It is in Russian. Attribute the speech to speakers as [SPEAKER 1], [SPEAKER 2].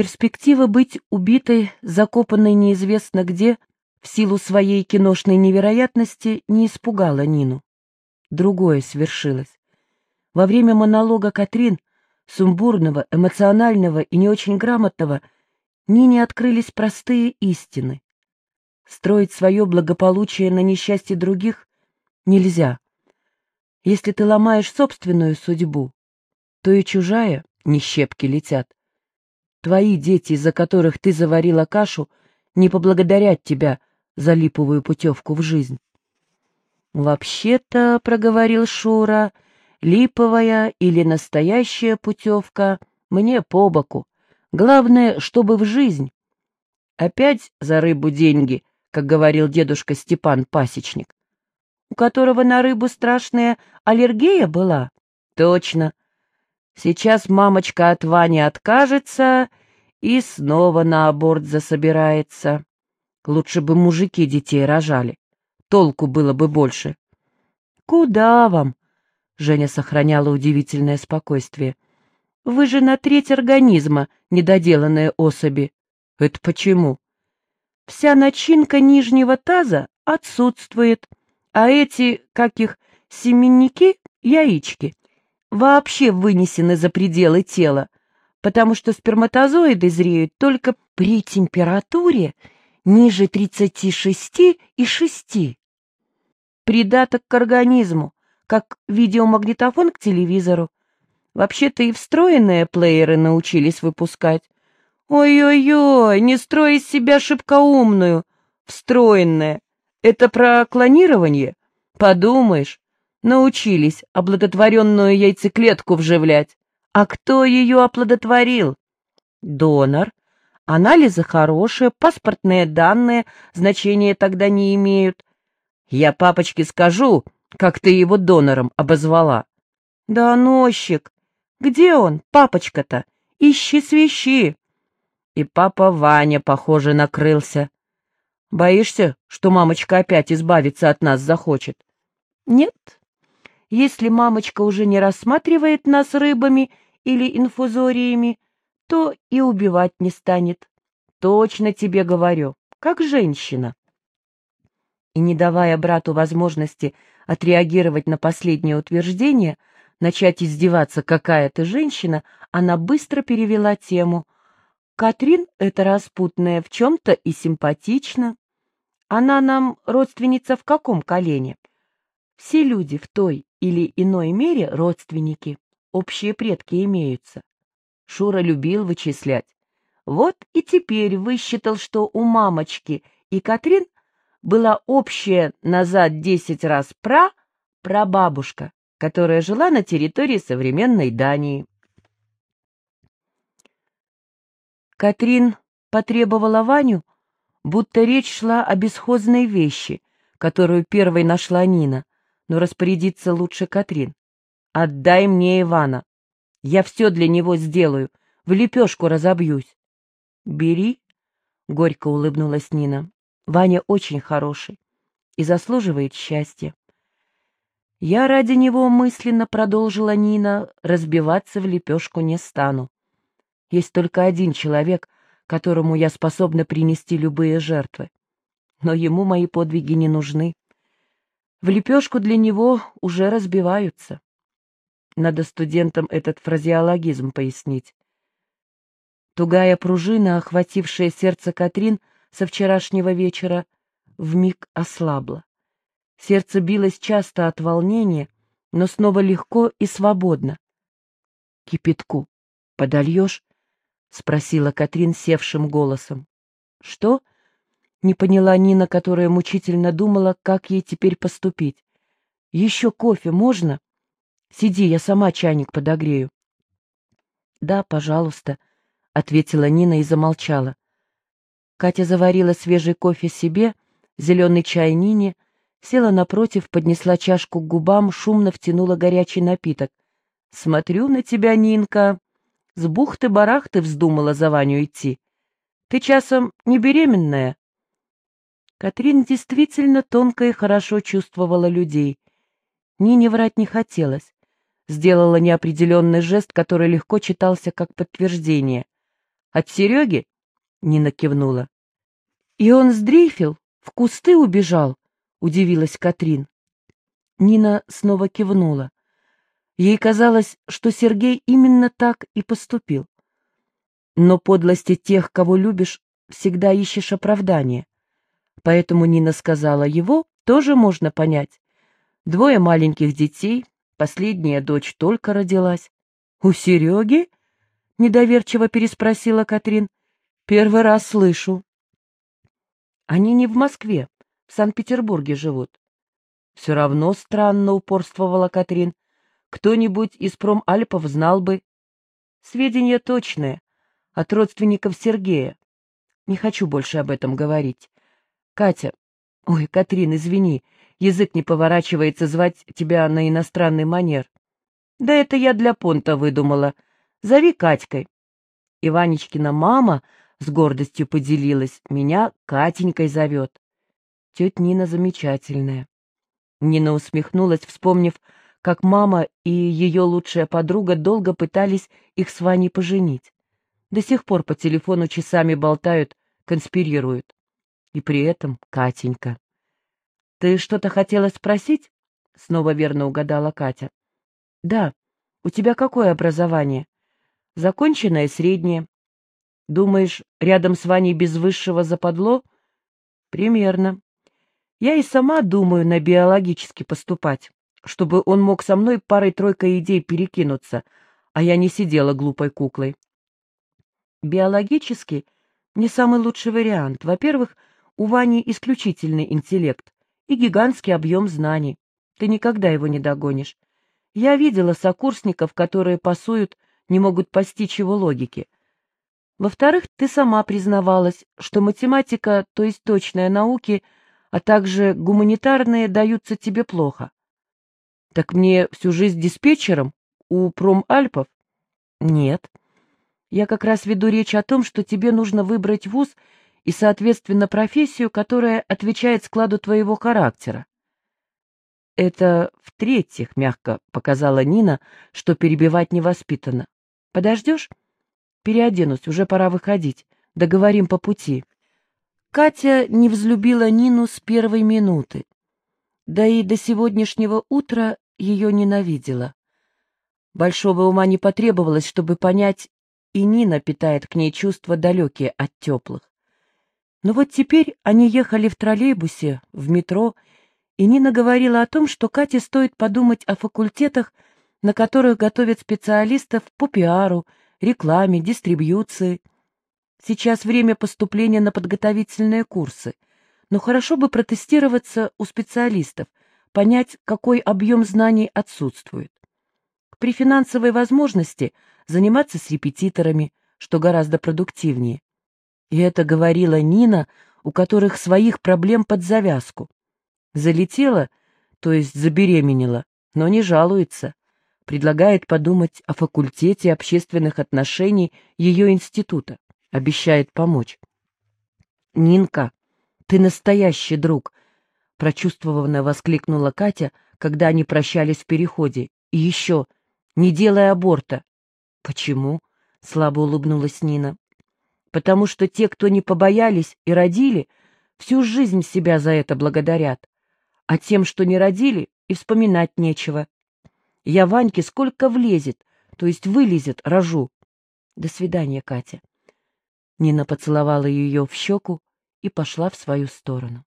[SPEAKER 1] Перспектива быть убитой, закопанной неизвестно где, в силу своей киношной невероятности, не испугала Нину. Другое свершилось. Во время монолога Катрин, сумбурного, эмоционального и не очень грамотного, Нине открылись простые истины. Строить свое благополучие на несчастье других нельзя. Если ты ломаешь собственную судьбу, то и чужая не щепки летят. Твои дети, из-за которых ты заварила кашу, не поблагодарят тебя за липовую путевку в жизнь. «Вообще-то», — проговорил Шура, — «липовая или настоящая путевка мне по боку. Главное, чтобы в жизнь». «Опять за рыбу деньги», как говорил дедушка Степан Пасечник. «У которого на рыбу страшная аллергия была?» «Точно. Сейчас мамочка от Вани откажется и снова на аборт засобирается. Лучше бы мужики детей рожали толку было бы больше. «Куда вам?» — Женя сохраняла удивительное спокойствие. «Вы же на треть организма, недоделанные особи». «Это почему?» «Вся начинка нижнего таза отсутствует, а эти, как их, семенники, яички, вообще вынесены за пределы тела, потому что сперматозоиды зреют только при температуре ниже 36 и 6 придаток к организму, как видеомагнитофон к телевизору. Вообще-то и встроенные плееры научились выпускать. Ой-ой-ой, не строй из себя шибкоумную. Встроенная. Это про клонирование? Подумаешь, научились оплодотворенную яйцеклетку вживлять. А кто ее оплодотворил? Донор. Анализы хорошие, паспортные данные значения тогда не имеют. Я папочке скажу, как ты его донором обозвала. Да, нощик, где он, папочка-то? Ищи свищи. И папа Ваня, похоже, накрылся. Боишься, что мамочка опять избавиться от нас захочет? Нет. Если мамочка уже не рассматривает нас рыбами или инфузориями, то и убивать не станет. Точно тебе говорю, как женщина и не давая брату возможности отреагировать на последнее утверждение, начать издеваться какая-то женщина, она быстро перевела тему. «Катрин — это распутная в чем-то и симпатична. Она нам родственница в каком колене? Все люди в той или иной мере родственники, общие предки имеются. Шура любил вычислять. Вот и теперь высчитал, что у мамочки и Катрин — была общая назад десять раз пра прабабушка, которая жила на территории современной Дании. Катрин потребовала Ваню, будто речь шла о бесхозной вещи, которую первой нашла Нина, но распорядиться лучше Катрин. «Отдай мне Ивана. Я все для него сделаю, в лепешку разобьюсь». «Бери», — горько улыбнулась Нина. Ваня очень хороший и заслуживает счастья. Я ради него мысленно продолжила Нина, разбиваться в лепешку не стану. Есть только один человек, которому я способна принести любые жертвы. Но ему мои подвиги не нужны. В лепешку для него уже разбиваются. Надо студентам этот фразеологизм пояснить. Тугая пружина, охватившая сердце Катрин, со вчерашнего вечера вмиг ослабла. Сердце билось часто от волнения, но снова легко и свободно. — Кипятку подольешь? — спросила Катрин севшим голосом. — Что? — не поняла Нина, которая мучительно думала, как ей теперь поступить. — Еще кофе можно? Сиди, я сама чайник подогрею. — Да, пожалуйста, — ответила Нина и замолчала. Катя заварила свежий кофе себе, зеленый чай Нине, села напротив, поднесла чашку к губам, шумно втянула горячий напиток. «Смотрю на тебя, Нинка. С бухты-барахты вздумала за Ваню идти. Ты часом не беременная?» Катрин действительно тонко и хорошо чувствовала людей. Нине врать не хотелось. Сделала неопределенный жест, который легко читался как подтверждение. От Сереги?» — Нина кивнула. «И он сдрейфил, в кусты убежал?» — удивилась Катрин. Нина снова кивнула. Ей казалось, что Сергей именно так и поступил. Но подлости тех, кого любишь, всегда ищешь оправдание. Поэтому Нина сказала, его тоже можно понять. Двое маленьких детей, последняя дочь только родилась. «У Сереги?» — недоверчиво переспросила Катрин. «Первый раз слышу». «Они не в Москве, в Санкт-Петербурге живут». «Все равно странно упорствовала Катрин. Кто-нибудь из промальпов знал бы». «Сведения точные, от родственников Сергея. Не хочу больше об этом говорить. Катя, ой, Катрин, извини, язык не поворачивается звать тебя на иностранный манер. Да это я для понта выдумала. Зови Катькой. Иванечкина мама с гордостью поделилась, меня Катенькой зовет. Тетя Нина замечательная. Нина усмехнулась, вспомнив, как мама и ее лучшая подруга долго пытались их с Ваней поженить. До сих пор по телефону часами болтают, конспирируют. И при этом Катенька. «Ты что-то хотела спросить?» — снова верно угадала Катя. «Да. У тебя какое образование?» «Законченное среднее. Думаешь, рядом с Ваней без высшего западло?» «Примерно. Я и сама думаю на биологически поступать, чтобы он мог со мной парой-тройкой идей перекинуться, а я не сидела глупой куклой». «Биологически не самый лучший вариант. Во-первых, у Вани исключительный интеллект и гигантский объем знаний. Ты никогда его не догонишь. Я видела сокурсников, которые пасуют, не могут постичь его логики. Во-вторых, ты сама признавалась, что математика, то есть точные науки, а также гуманитарные даются тебе плохо. Так мне всю жизнь диспетчером у промальпов? Нет. Я как раз веду речь о том, что тебе нужно выбрать вуз и, соответственно, профессию, которая отвечает складу твоего характера. Это в-третьих, мягко показала Нина, что перебивать невоспитанно. Подождешь? Переоденусь, уже пора выходить. Договорим по пути. Катя не взлюбила Нину с первой минуты. Да и до сегодняшнего утра ее ненавидела. Большого ума не потребовалось, чтобы понять, и Нина питает к ней чувства далекие от теплых. Но вот теперь они ехали в троллейбусе, в метро, и Нина говорила о том, что Кате стоит подумать о факультетах, на которых готовят специалистов по пиару, рекламе, дистрибьюции. Сейчас время поступления на подготовительные курсы, но хорошо бы протестироваться у специалистов, понять, какой объем знаний отсутствует. При финансовой возможности заниматься с репетиторами, что гораздо продуктивнее. И это говорила Нина, у которых своих проблем под завязку. Залетела, то есть забеременела, но не жалуется. Предлагает подумать о факультете общественных отношений ее института. Обещает помочь. «Нинка, ты настоящий друг!» прочувствованно воскликнула Катя, когда они прощались в переходе. «И еще, не делай аборта!» «Почему?» — слабо улыбнулась Нина потому что те, кто не побоялись и родили, всю жизнь себя за это благодарят, а тем, что не родили, и вспоминать нечего. Я Ваньке сколько влезет, то есть вылезет, рожу. До свидания, Катя. Нина поцеловала ее в щеку и пошла в свою сторону.